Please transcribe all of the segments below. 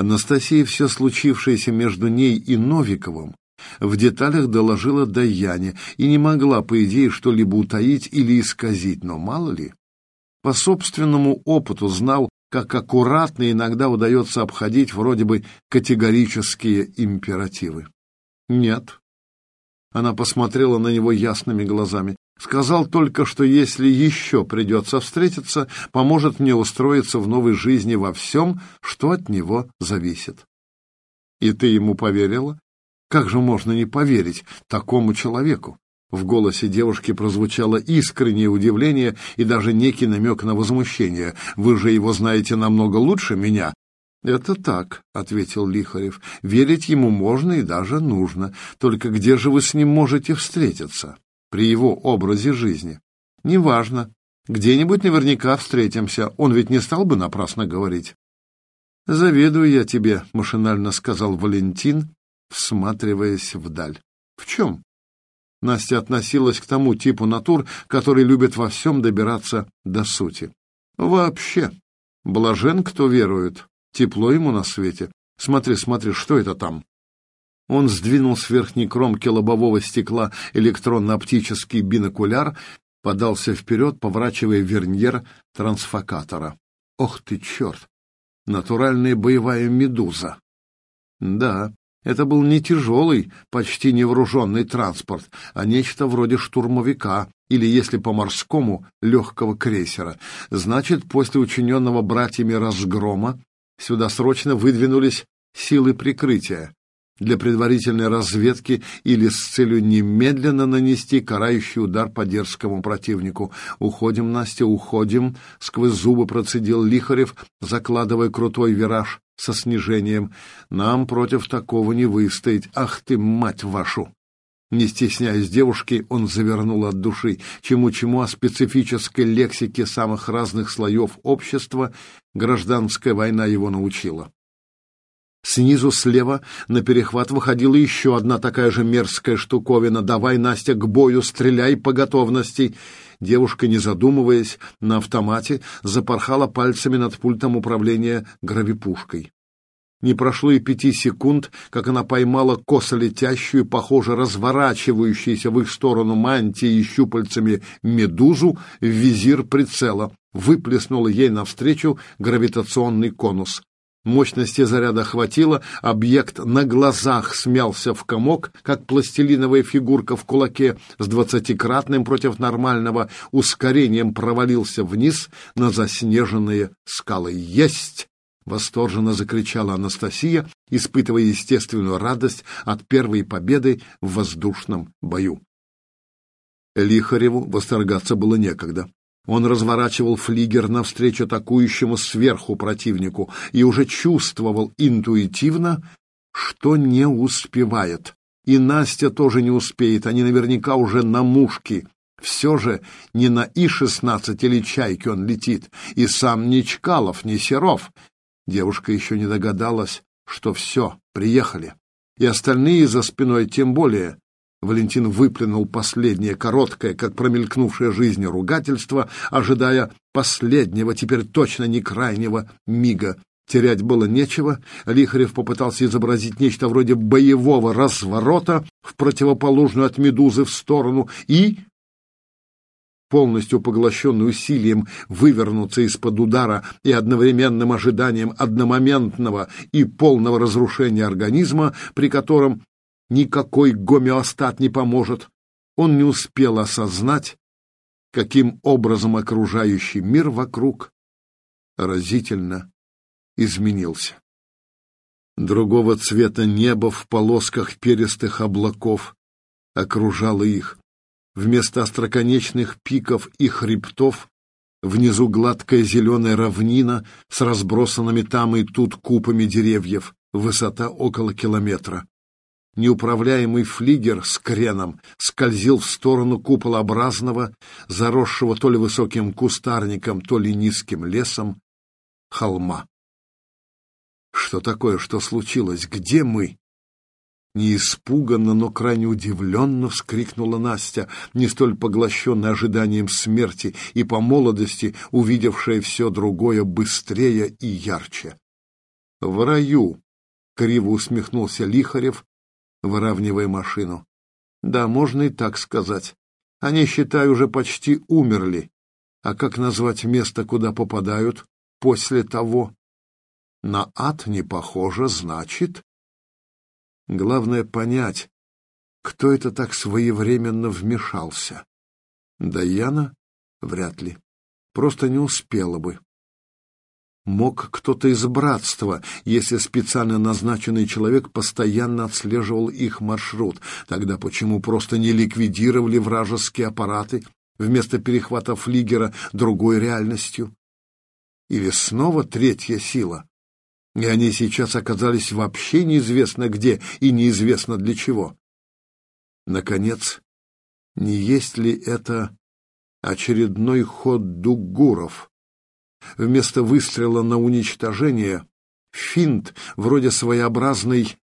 Анастасия все случившееся между ней и Новиковым в деталях доложила Даяне и не могла, по идее, что-либо утаить или исказить, но мало ли. По собственному опыту знал, как аккуратно иногда удается обходить вроде бы категорические императивы. Нет. Она посмотрела на него ясными глазами. Сказал только, что если еще придется встретиться, поможет мне устроиться в новой жизни во всем, что от него зависит. И ты ему поверила? Как же можно не поверить такому человеку? В голосе девушки прозвучало искреннее удивление и даже некий намек на возмущение. «Вы же его знаете намного лучше меня». «Это так», — ответил Лихарев. «Верить ему можно и даже нужно. Только где же вы с ним можете встретиться? При его образе жизни?» «Неважно. Где-нибудь наверняка встретимся. Он ведь не стал бы напрасно говорить». «Завидую я тебе», — машинально сказал Валентин, всматриваясь вдаль. «В чем?» Настя относилась к тому типу натур, который любит во всем добираться до сути. Вообще, блажен, кто верует, тепло ему на свете. Смотри, смотри, что это там? Он сдвинул с верхней кромки лобового стекла электронно-оптический бинокуляр, подался вперед, поворачивая верньер трансфокатора. Ох ты, черт! Натуральная боевая медуза. Да, это был не тяжелый, почти невооруженный транспорт, а нечто вроде штурмовика или, если по-морскому, легкого крейсера. Значит, после учиненного братьями разгрома сюда срочно выдвинулись силы прикрытия для предварительной разведки или с целью немедленно нанести карающий удар по дерзкому противнику. «Уходим, Настя, уходим!» — сквозь зубы процедил Лихарев, закладывая крутой вираж со снижением. Нам против такого не выстоять. Ах ты, мать вашу! Не стесняясь девушки, он завернул от души. Чему-чему о специфической лексике самых разных слоев общества гражданская война его научила. Снизу слева на перехват выходила еще одна такая же мерзкая штуковина. «Давай, Настя, к бою, стреляй по готовности!» Девушка, не задумываясь, на автомате запорхала пальцами над пультом управления гравипушкой. Не прошло и пяти секунд, как она поймала косо летящую, похоже, разворачивающуюся в их сторону мантии и щупальцами медузу в визир прицела, выплеснула ей навстречу гравитационный конус. Мощности заряда хватило, объект на глазах смялся в комок, как пластилиновая фигурка в кулаке с двадцатикратным против нормального ускорением провалился вниз на заснеженные скалы. «Есть!» — восторженно закричала Анастасия, испытывая естественную радость от первой победы в воздушном бою. Лихареву восторгаться было некогда. Он разворачивал флигер навстречу атакующему сверху противнику и уже чувствовал интуитивно, что не успевает. И Настя тоже не успеет, они наверняка уже на мушке. Все же не на И-16 или Чайке он летит, и сам не Чкалов, не Серов. Девушка еще не догадалась, что все, приехали. И остальные за спиной тем более. Валентин выплюнул последнее короткое, как промелькнувшее жизнь ругательство, ожидая последнего, теперь точно не крайнего мига. Терять было нечего. Лихарев попытался изобразить нечто вроде боевого разворота в противоположную от медузы в сторону и полностью поглощенный усилием вывернуться из-под удара и одновременным ожиданием одномоментного и полного разрушения организма, при котором никакой гомеостат не поможет. Он не успел осознать, каким образом окружающий мир вокруг разительно изменился. Другого цвета небо в полосках перистых облаков окружало их. Вместо остроконечных пиков и хребтов внизу гладкая зеленая равнина с разбросанными там и тут купами деревьев, высота около километра. Неуправляемый флигер с креном скользил в сторону куполообразного, заросшего то ли высоким кустарником, то ли низким лесом, холма. Что такое, что случилось? Где мы? Не испуганно, но крайне удивленно вскрикнула Настя, не столь поглощенная ожиданием смерти и по молодости увидевшая все другое быстрее и ярче. В раю, — криво усмехнулся Лихарев, выравнивая машину. Да, можно и так сказать. Они, считай, уже почти умерли. А как назвать место, куда попадают после того? На ад не похоже, значит... Главное понять, кто это так своевременно вмешался. Даяна? Вряд ли. Просто не успела бы. Мог кто-то из братства, если специально назначенный человек постоянно отслеживал их маршрут. Тогда почему просто не ликвидировали вражеские аппараты вместо перехвата флигера другой реальностью? Или снова третья сила? И они сейчас оказались вообще неизвестно где и неизвестно для чего. Наконец, не есть ли это очередной ход дугуров? Вместо выстрела на уничтожение — финт вроде своеобразной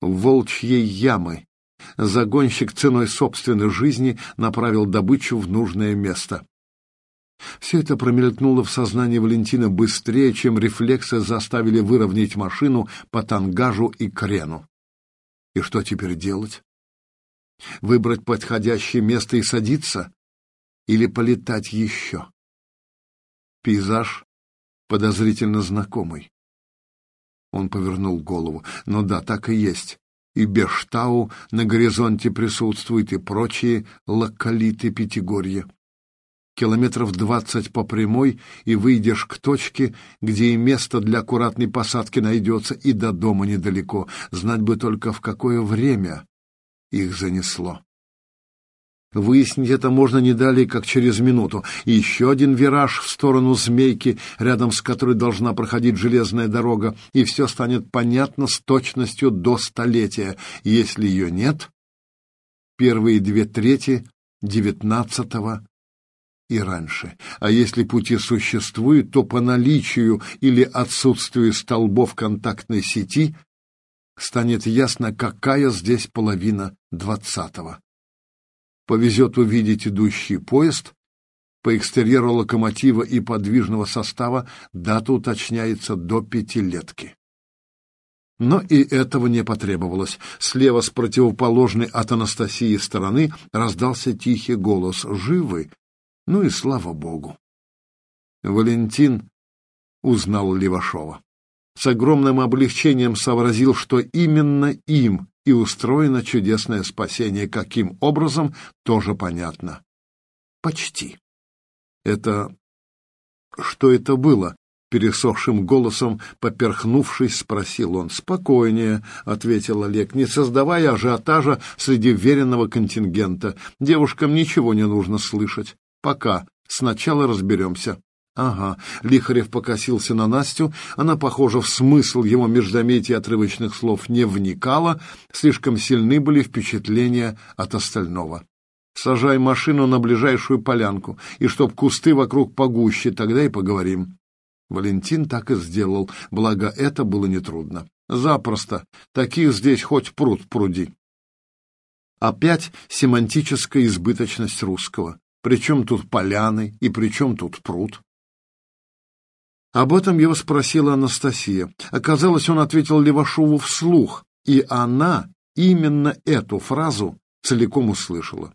волчьей ямы. Загонщик ценой собственной жизни направил добычу в нужное место. Все это промелькнуло в сознании Валентина быстрее, чем рефлексы заставили выровнять машину по тангажу и крену. И что теперь делать? Выбрать подходящее место и садиться? Или полетать еще? Пейзаж подозрительно знакомый. Он повернул голову. Ну да, так и есть. И Бештау на горизонте присутствует, и прочие локалиты Пятигорья километров двадцать по прямой, и выйдешь к точке, где и место для аккуратной посадки найдется, и до дома недалеко. Знать бы только, в какое время их занесло. Выяснить это можно не далее, как через минуту. И еще один вираж в сторону змейки, рядом с которой должна проходить железная дорога, и все станет понятно с точностью до столетия. Если ее нет, первые две трети девятнадцатого и раньше. А если пути существуют, то по наличию или отсутствию столбов контактной сети станет ясно, какая здесь половина двадцатого. Повезет увидеть идущий поезд, по экстерьеру локомотива и подвижного состава дата уточняется до пятилетки. Но и этого не потребовалось. Слева с противоположной от Анастасии стороны раздался тихий голос «Живы?» Ну и слава богу. Валентин узнал Левашова. С огромным облегчением сообразил, что именно им и устроено чудесное спасение. Каким образом, тоже понятно. Почти. Это... Что это было? Пересохшим голосом, поперхнувшись, спросил он. «Спокойнее», — ответил Олег, не создавая ажиотажа среди веренного контингента. «Девушкам ничего не нужно слышать. Пока. Сначала разберемся. Ага. Лихарев покосился на Настю. Она, похоже, в смысл его междометий отрывочных слов не вникала. Слишком сильны были впечатления от остального. Сажай машину на ближайшую полянку, и чтоб кусты вокруг погуще, тогда и поговорим. Валентин так и сделал, благо это было нетрудно. Запросто. Таких здесь хоть пруд пруди. Опять семантическая избыточность русского. Причем тут поляны и причем тут пруд? Об этом его спросила Анастасия. Оказалось, он ответил Левашову вслух, и она именно эту фразу целиком услышала.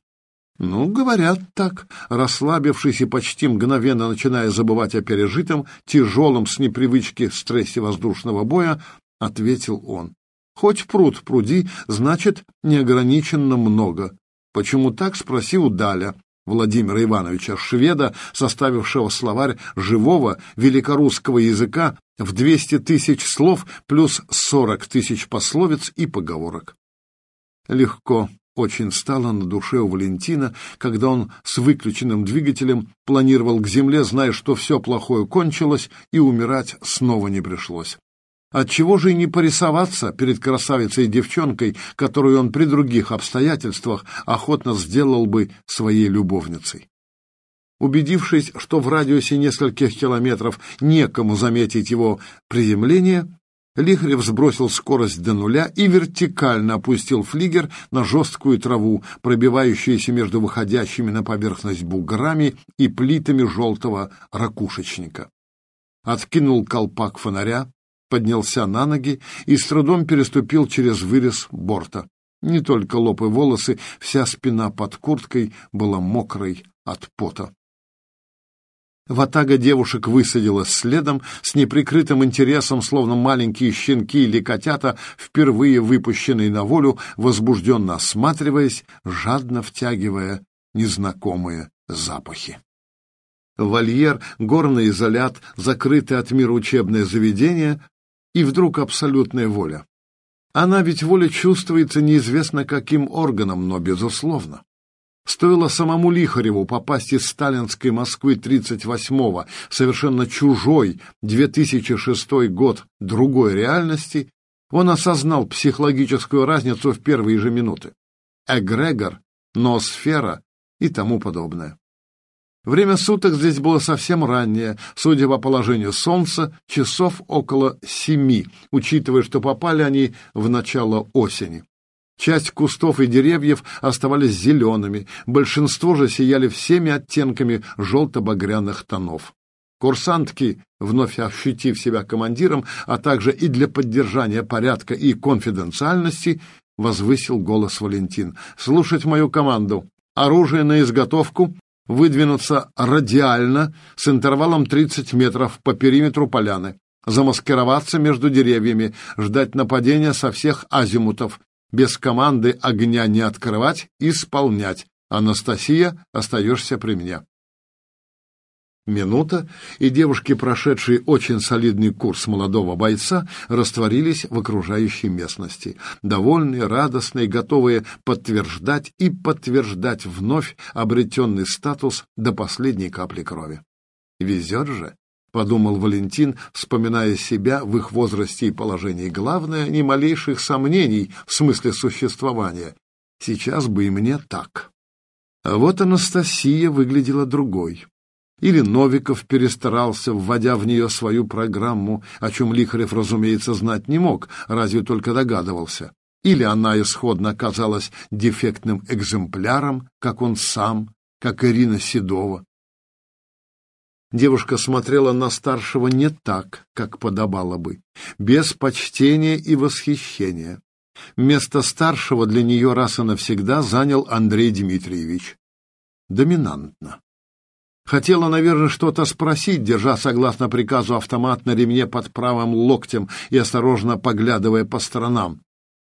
Ну, говорят так, расслабившись и почти мгновенно начиная забывать о пережитом, тяжелом с непривычки стрессе воздушного боя, ответил он. Хоть пруд пруди, значит, неограниченно много. Почему так, спросил Даля, Владимира Ивановича Шведа, составившего словарь живого великорусского языка в 200 тысяч слов плюс 40 тысяч пословиц и поговорок. Легко очень стало на душе у Валентина, когда он с выключенным двигателем планировал к земле, зная, что все плохое кончилось и умирать снова не пришлось. Отчего же и не порисоваться перед красавицей девчонкой, которую он при других обстоятельствах охотно сделал бы своей любовницей? Убедившись, что в радиусе нескольких километров некому заметить его приземление, Лихарев сбросил скорость до нуля и вертикально опустил флигер на жесткую траву, пробивающуюся между выходящими на поверхность буграми и плитами желтого ракушечника. Откинул колпак фонаря, поднялся на ноги и с трудом переступил через вырез борта. Не только лоб и волосы, вся спина под курткой была мокрой от пота. Ватага девушек высадилась следом, с неприкрытым интересом, словно маленькие щенки или котята, впервые выпущенные на волю, возбужденно осматриваясь, жадно втягивая незнакомые запахи. Вольер, горный изолят, закрытое от мира учебное заведение и вдруг абсолютная воля. Она ведь воля чувствуется неизвестно каким органом, но безусловно. Стоило самому Лихареву попасть из сталинской Москвы 38-го, совершенно чужой 2006 год другой реальности, он осознал психологическую разницу в первые же минуты. Эгрегор, ноосфера и тому подобное. Время суток здесь было совсем раннее, судя по положению солнца, часов около семи, учитывая, что попали они в начало осени. Часть кустов и деревьев оставались зелеными, большинство же сияли всеми оттенками желто-багряных тонов. Курсантки, вновь ощутив себя командиром, а также и для поддержания порядка и конфиденциальности, возвысил голос Валентин. «Слушать мою команду. Оружие на изготовку, выдвинуться радиально с интервалом 30 метров по периметру поляны, замаскироваться между деревьями, ждать нападения со всех азимутов, без команды огня не открывать, исполнять. Анастасия, остаешься при мне. Минута, и девушки, прошедшие очень солидный курс молодого бойца, растворились в окружающей местности, довольные, радостные, готовые подтверждать и подтверждать вновь обретенный статус до последней капли крови. Везет же, подумал Валентин, вспоминая себя в их возрасте и положении. Главное, ни малейших сомнений в смысле существования. Сейчас бы и мне так. А вот Анастасия выглядела другой. Или Новиков перестарался, вводя в нее свою программу, о чем Лихарев, разумеется, знать не мог, разве только догадывался. Или она исходно оказалась дефектным экземпляром, как он сам, как Ирина Седова. Девушка смотрела на старшего не так, как подобало бы, без почтения и восхищения. Место старшего для нее раз и навсегда занял Андрей Дмитриевич. Доминантно. Хотела, наверное, что-то спросить, держа, согласно приказу, автомат на ремне под правым локтем и осторожно поглядывая по сторонам.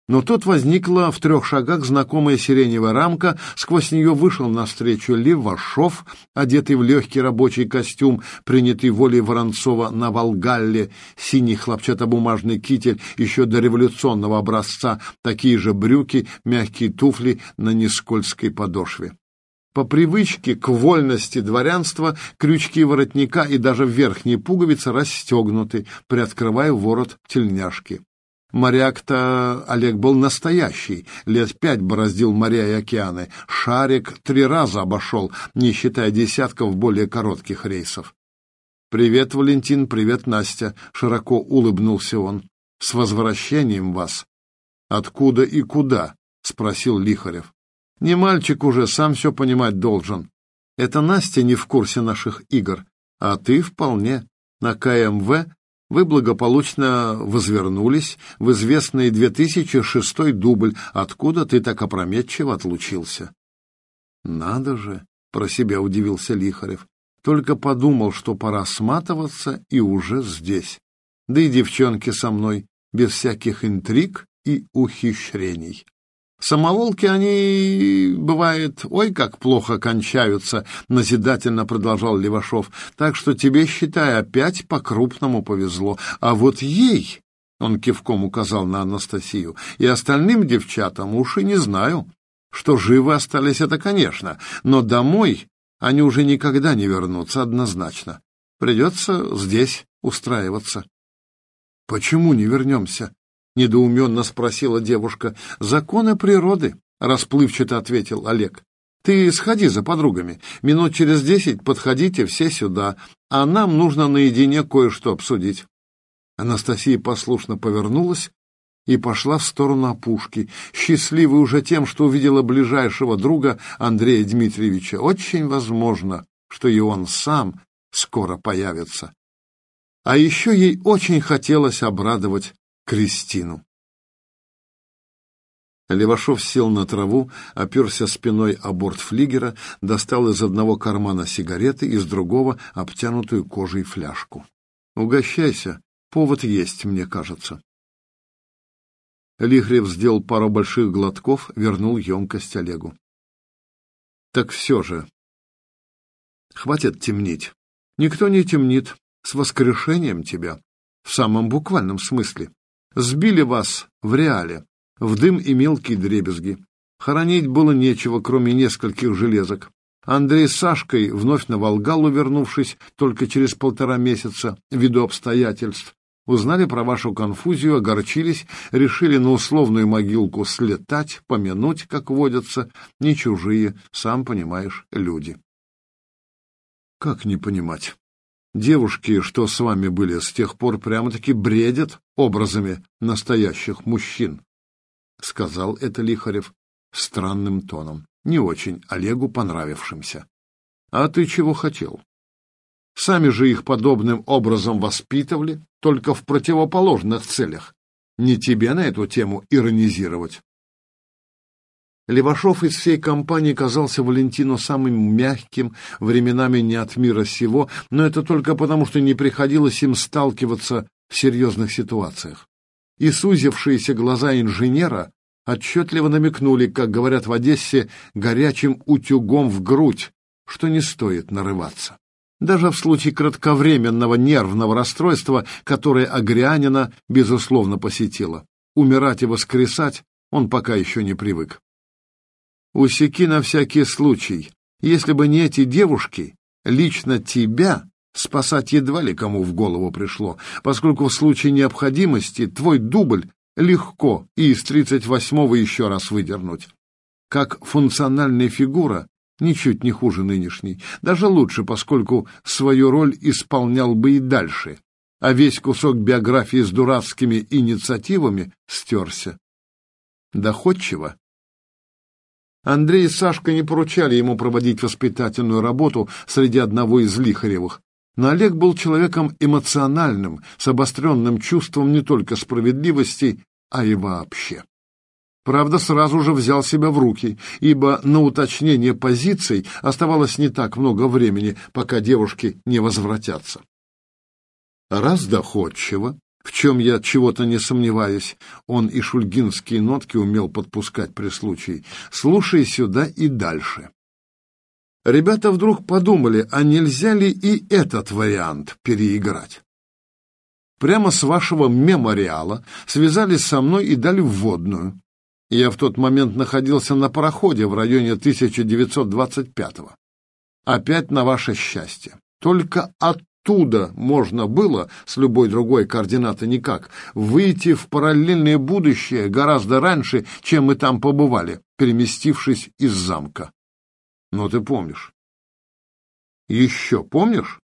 Но тут возникла в трех шагах знакомая сиреневая рамка, сквозь нее вышел навстречу Левашов, одетый в легкий рабочий костюм, принятый волей Воронцова на Волгалле, синий хлопчатобумажный китель еще до революционного образца, такие же брюки, мягкие туфли на нескользкой подошве. По привычке к вольности дворянства крючки воротника и даже верхние пуговицы расстегнуты, приоткрывая ворот тельняшки. Моряк-то Олег был настоящий, лет пять бороздил моря и океаны. Шарик три раза обошел, не считая десятков более коротких рейсов. «Привет, Валентин, привет, Настя!» — широко улыбнулся он. «С возвращением вас!» «Откуда и куда?» — спросил Лихарев. «Не мальчик уже, сам все понимать должен. Это Настя не в курсе наших игр, а ты вполне. На КМВ вы благополучно возвернулись в известный 2006 дубль, откуда ты так опрометчиво отлучился. Надо же, про себя удивился Лихарев. Только подумал, что пора сматываться и уже здесь. Да и девчонки со мной, без всяких интриг и ухищрений. Самоволки они, бывает, ой, как плохо кончаются, назидательно продолжал Левашов. Так что тебе, считай, опять по-крупному повезло. А вот ей, он кивком указал на Анастасию, и остальным девчатам уж и не знаю. Что живы остались, это конечно, но домой они уже никогда не вернутся однозначно. Придется здесь устраиваться. Почему не вернемся? — недоуменно спросила девушка. «Законы природы», — расплывчато ответил Олег. «Ты сходи за подругами. Минут через десять подходите все сюда, а нам нужно наедине кое-что обсудить». Анастасия послушно повернулась и пошла в сторону опушки, счастливой уже тем, что увидела ближайшего друга Андрея Дмитриевича. Очень возможно, что и он сам скоро появится. А еще ей очень хотелось обрадовать Кристину. Левашов сел на траву, оперся спиной о борт флигера, достал из одного кармана сигареты, из другого — обтянутую кожей фляжку. «Угощайся, повод есть, мне кажется». Лихрев сделал пару больших глотков, вернул емкость Олегу. «Так все же, хватит темнить. Никто не темнит. С воскрешением тебя. В самом буквальном смысле. Сбили вас в реале в дым и мелкие дребезги. Хоронить было нечего, кроме нескольких железок. Андрей с Сашкой, вновь на Волгалу вернувшись только через полтора месяца, ввиду обстоятельств, узнали про вашу конфузию, огорчились, решили на условную могилку слетать, помянуть, как водятся, не чужие, сам понимаешь, люди. Как не понимать? Девушки, что с вами были с тех пор, прямо-таки бредят образами настоящих мужчин. — сказал это Лихарев странным тоном, не очень Олегу понравившимся. — А ты чего хотел? Сами же их подобным образом воспитывали, только в противоположных целях. Не тебе на эту тему иронизировать. Левашов из всей компании казался Валентину самым мягким, временами не от мира сего, но это только потому, что не приходилось им сталкиваться в серьезных ситуациях и сузившиеся глаза инженера отчетливо намекнули, как говорят в Одессе, горячим утюгом в грудь, что не стоит нарываться. Даже в случае кратковременного нервного расстройства, которое Агрянина, безусловно, посетило. Умирать и воскресать он пока еще не привык. Усеки на всякий случай. Если бы не эти девушки, лично тебя спасать едва ли кому в голову пришло, поскольку в случае необходимости твой дубль легко и из 38-го еще раз выдернуть. Как функциональная фигура, ничуть не хуже нынешней, даже лучше, поскольку свою роль исполнял бы и дальше, а весь кусок биографии с дурацкими инициативами стерся. Доходчиво. Андрей и Сашка не поручали ему проводить воспитательную работу среди одного из Лихаревых, но Олег был человеком эмоциональным, с обостренным чувством не только справедливости, а и вообще. Правда, сразу же взял себя в руки, ибо на уточнение позиций оставалось не так много времени, пока девушки не возвратятся. Раз доходчиво, в чем я чего-то не сомневаюсь, он и шульгинские нотки умел подпускать при случае, слушай сюда и дальше. Ребята вдруг подумали, а нельзя ли и этот вариант переиграть? Прямо с вашего мемориала связались со мной и дали вводную. Я в тот момент находился на пароходе в районе 1925-го. Опять на ваше счастье. Только оттуда можно было, с любой другой координаты никак, выйти в параллельное будущее гораздо раньше, чем мы там побывали, переместившись из замка. Но ты помнишь. Еще помнишь?